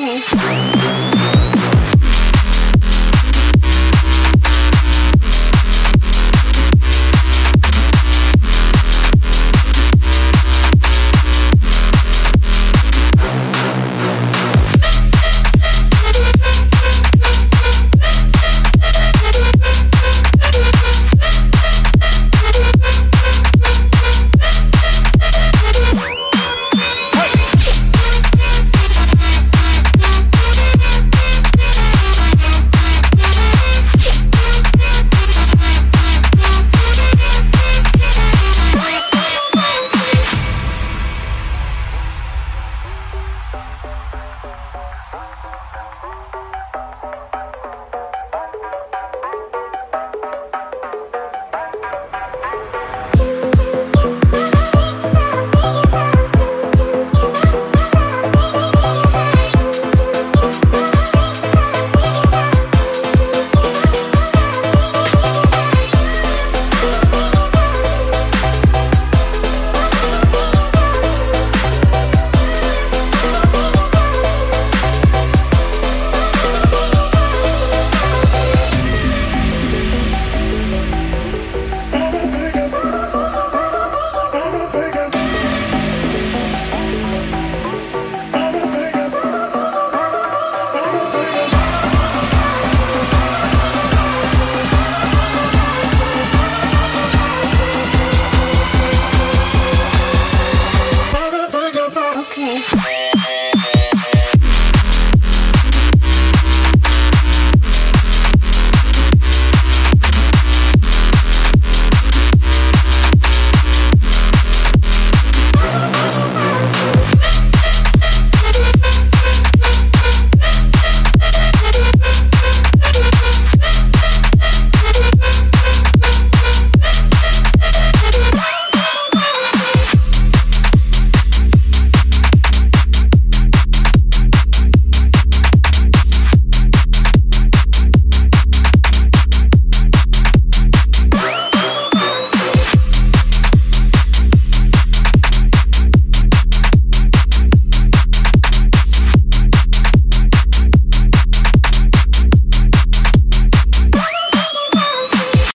Okay.